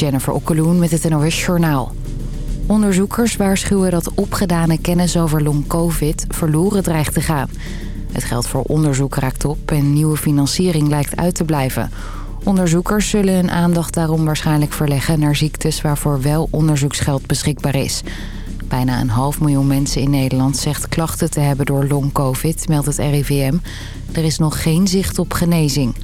Jennifer Okkeloen met het NOS Journaal. Onderzoekers waarschuwen dat opgedane kennis over long-covid verloren dreigt te gaan. Het geld voor onderzoek raakt op en nieuwe financiering lijkt uit te blijven. Onderzoekers zullen hun aandacht daarom waarschijnlijk verleggen naar ziektes waarvoor wel onderzoeksgeld beschikbaar is. Bijna een half miljoen mensen in Nederland zegt klachten te hebben door long-covid, meldt het RIVM. Er is nog geen zicht op genezing.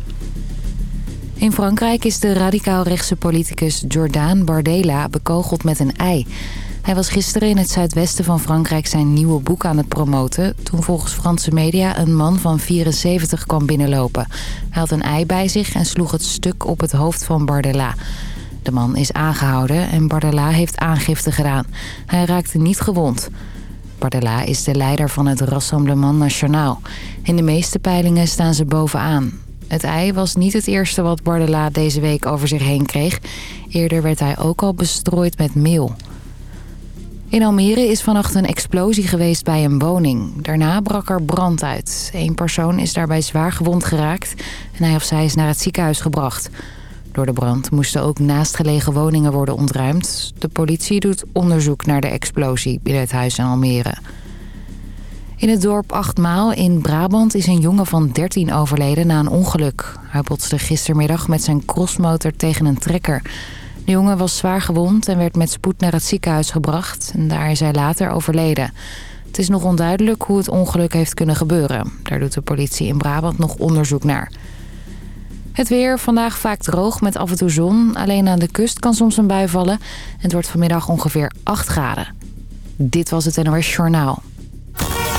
In Frankrijk is de radicaal-rechtse politicus Jordan Bardella bekogeld met een ei. Hij was gisteren in het zuidwesten van Frankrijk zijn nieuwe boek aan het promoten... toen volgens Franse media een man van 74 kwam binnenlopen. Hij had een ei bij zich en sloeg het stuk op het hoofd van Bardella. De man is aangehouden en Bardella heeft aangifte gedaan. Hij raakte niet gewond. Bardella is de leider van het Rassemblement National. In de meeste peilingen staan ze bovenaan. Het ei was niet het eerste wat Bardella deze week over zich heen kreeg. Eerder werd hij ook al bestrooid met meel. In Almere is vannacht een explosie geweest bij een woning. Daarna brak er brand uit. Eén persoon is daarbij zwaar gewond geraakt en hij of zij is naar het ziekenhuis gebracht. Door de brand moesten ook naastgelegen woningen worden ontruimd. De politie doet onderzoek naar de explosie binnen het huis in Almere. In het dorp Achtmaal in Brabant is een jongen van 13 overleden na een ongeluk. Hij botste gistermiddag met zijn crossmotor tegen een trekker. De jongen was zwaar gewond en werd met spoed naar het ziekenhuis gebracht. En daar is hij later overleden. Het is nog onduidelijk hoe het ongeluk heeft kunnen gebeuren. Daar doet de politie in Brabant nog onderzoek naar. Het weer vandaag vaak droog met af en toe zon. Alleen aan de kust kan soms een bui vallen. Het wordt vanmiddag ongeveer 8 graden. Dit was het NOS Journaal.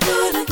do the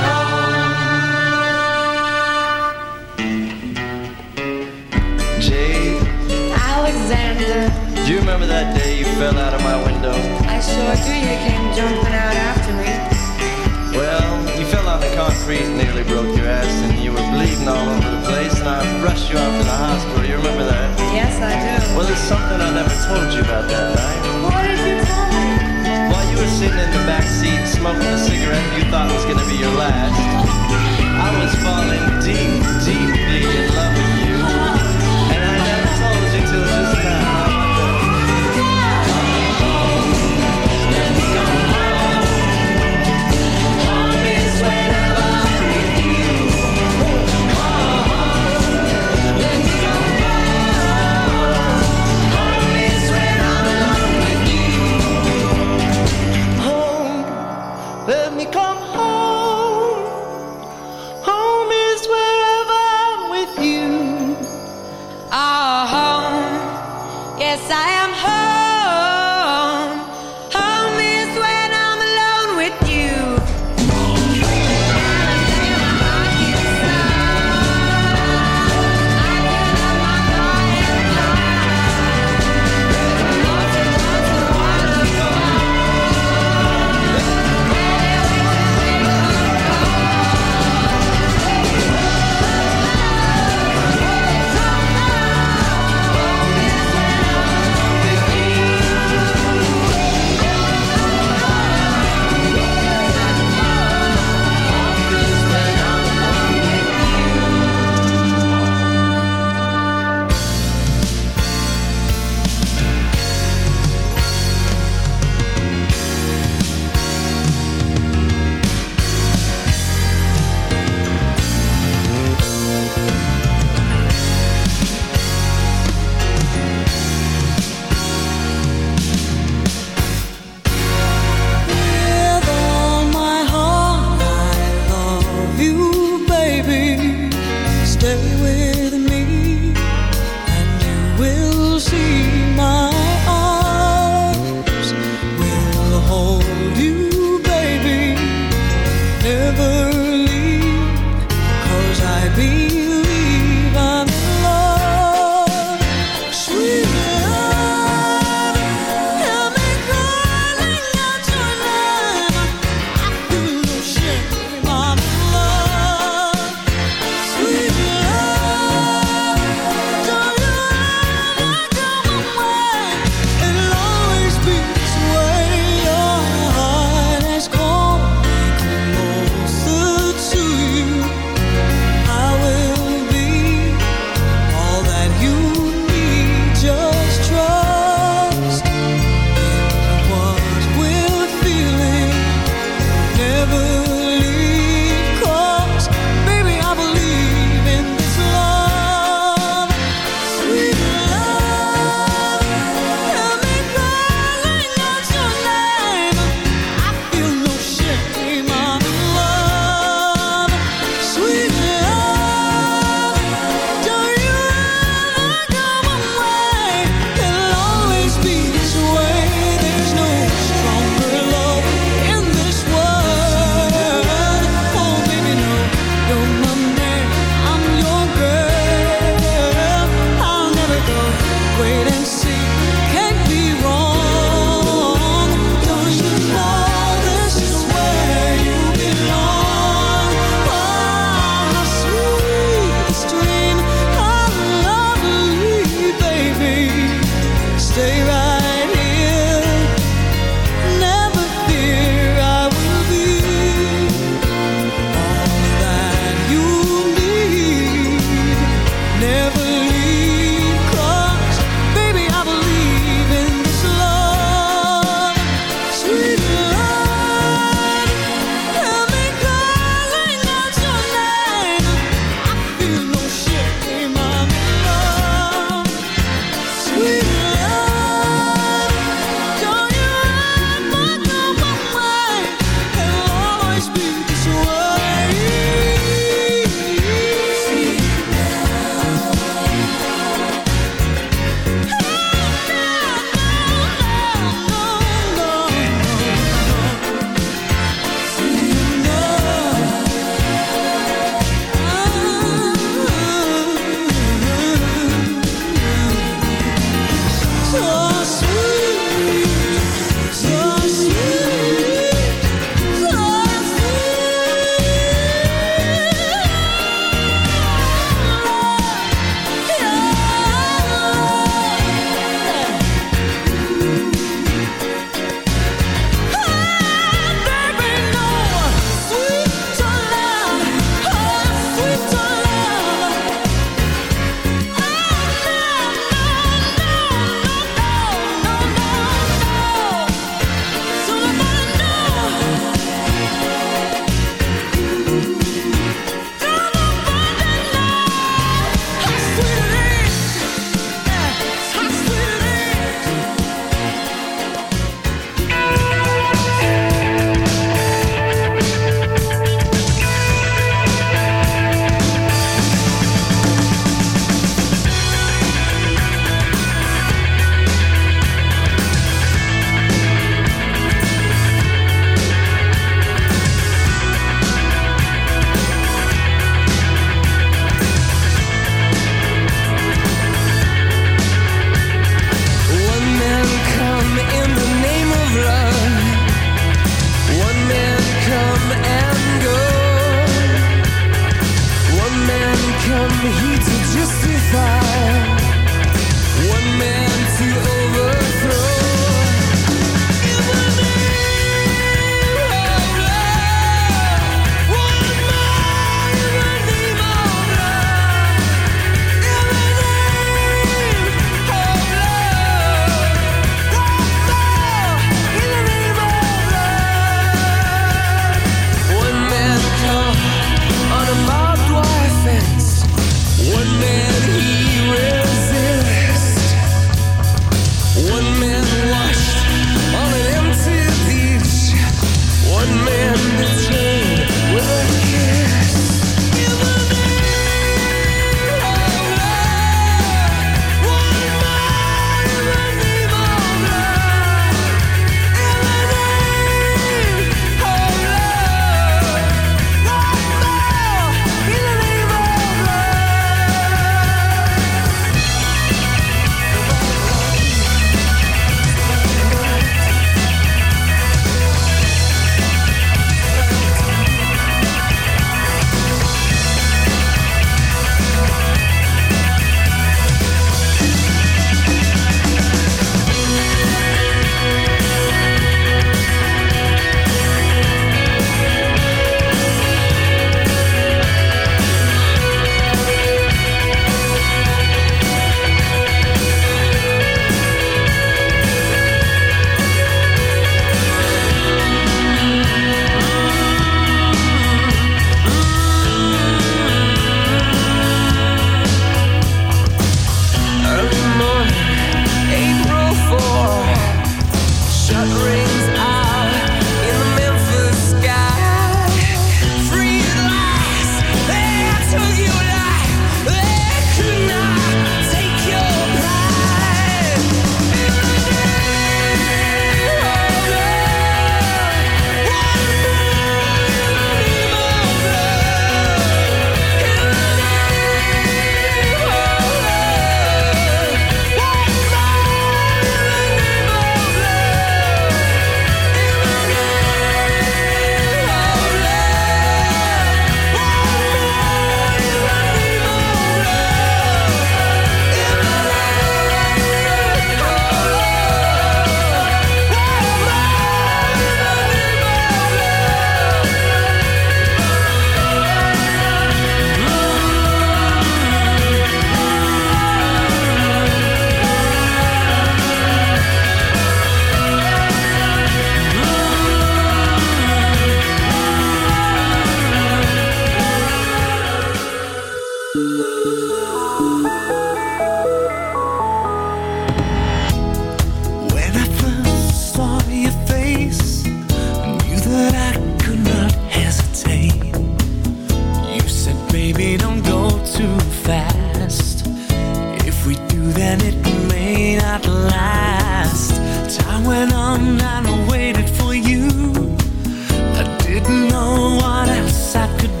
I could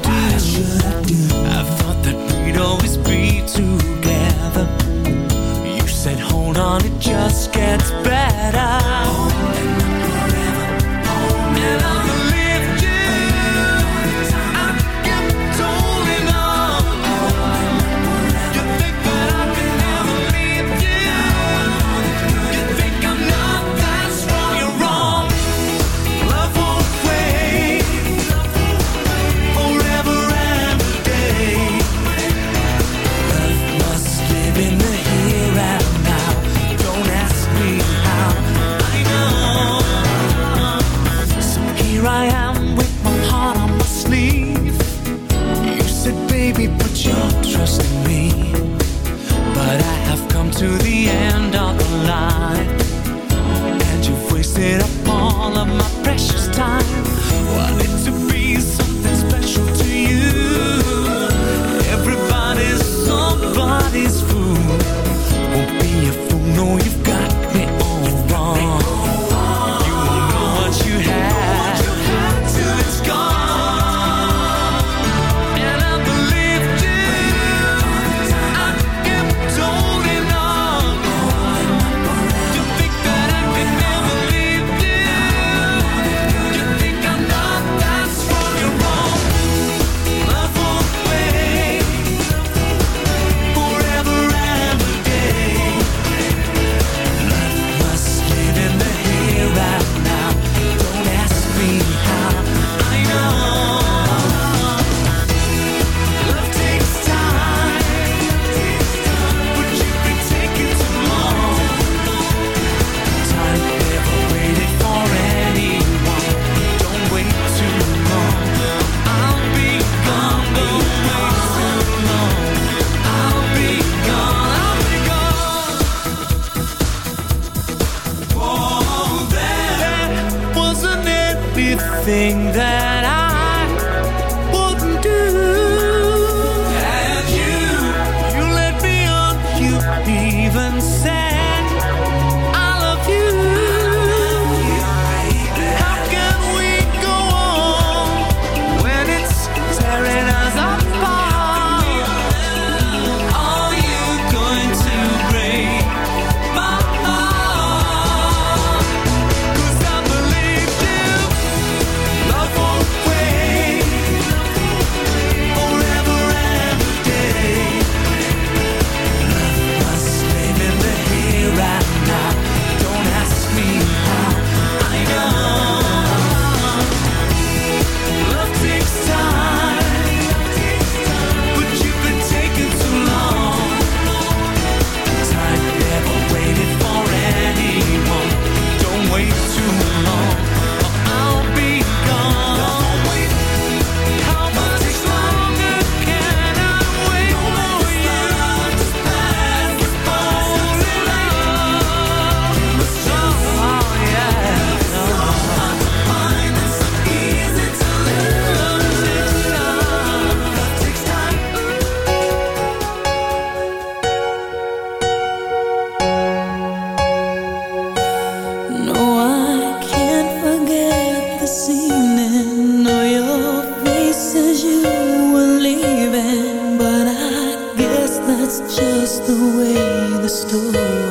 the way the story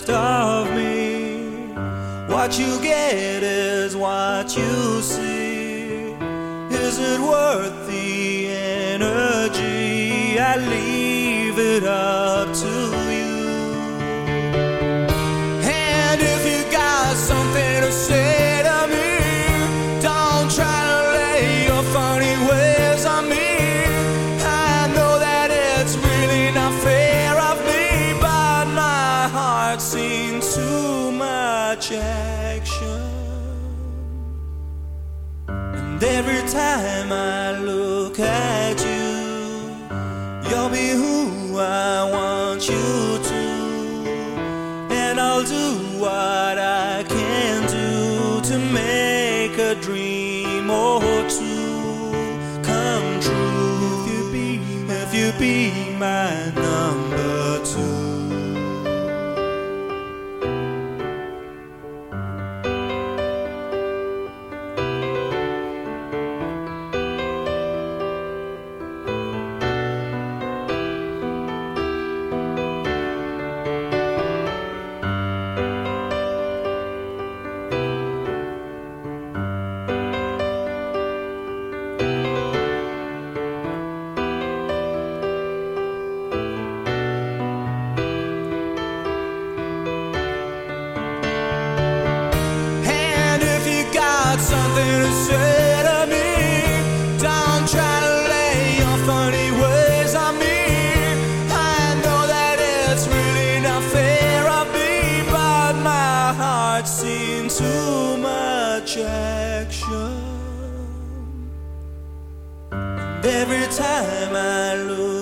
Of me. What you get is what you see. Is it worth the energy? I leave it up to every time I look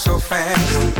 so fast.